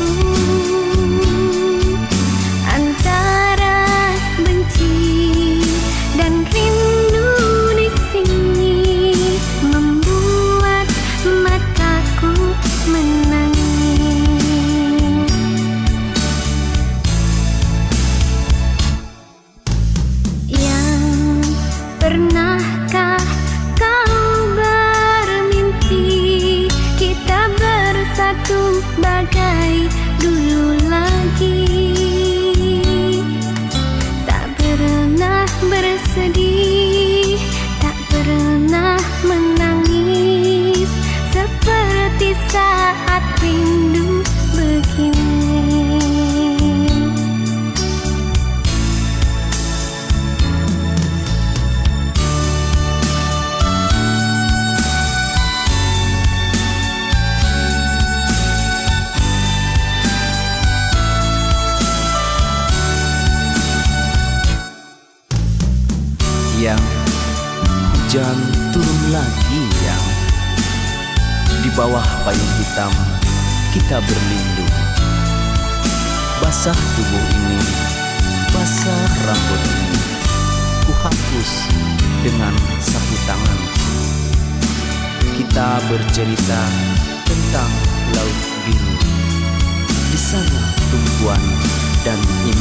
Ooh. yang Hujan turun lagi yang Di bawah payung hitam kita berlindung. Basah tubuh ini, basah rambut ini Kuhapus dengan sapu tangan. Kita bercerita tentang laut biru. Di sana tumbuhan dan iman